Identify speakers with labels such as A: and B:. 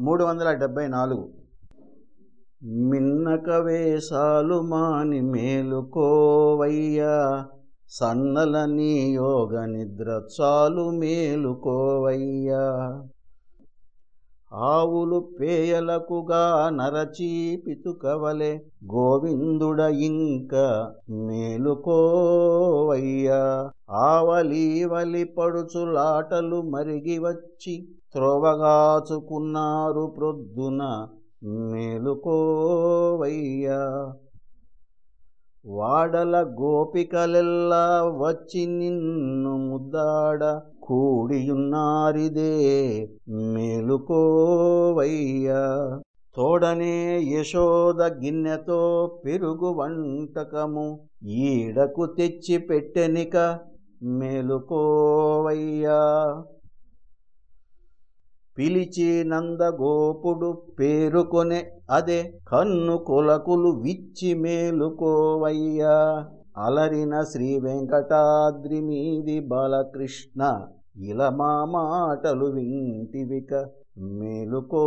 A: మూడు వందల డెబ్భై నాలుగు. మిన్నక వేషాలు మాని మేలుకోవయ్యా సన్నల నీ యోగ నిద్ర చాలు మేలుకోవయ్యా. ఆవులు పేయలకుగా నరచీ పితుకవలే గోవిందుడ ఇంక మేలుకోవయ్యా. ఆవలీవలి పడుచులాటలు మరిగి వచ్చి త్రోవగాచుకున్నారు ప్రొద్దున మేలుకోవయ్యా. వాడల గోపికలెల్లా వచ్చి నిన్ను ముద్దాడ కూడియున్నారిదే మేలుకోవయ్యా. తోడనే యశోద గిన్నెతో పెరుగు వంటకము ఈడకు తెచ్చి పెట్టెనిక మేలుకోవయ్యా. పిలిచి నందగోపుడు పేరుకొనే అదే కన్ను కొలకులు విచ్చి మేలుకోవయ్యా. అలరిన శ్రీ వెంకటాద్రి మీది బాలకృష్ణ ఇలా మా మాటలు వింటివిక మేలుకో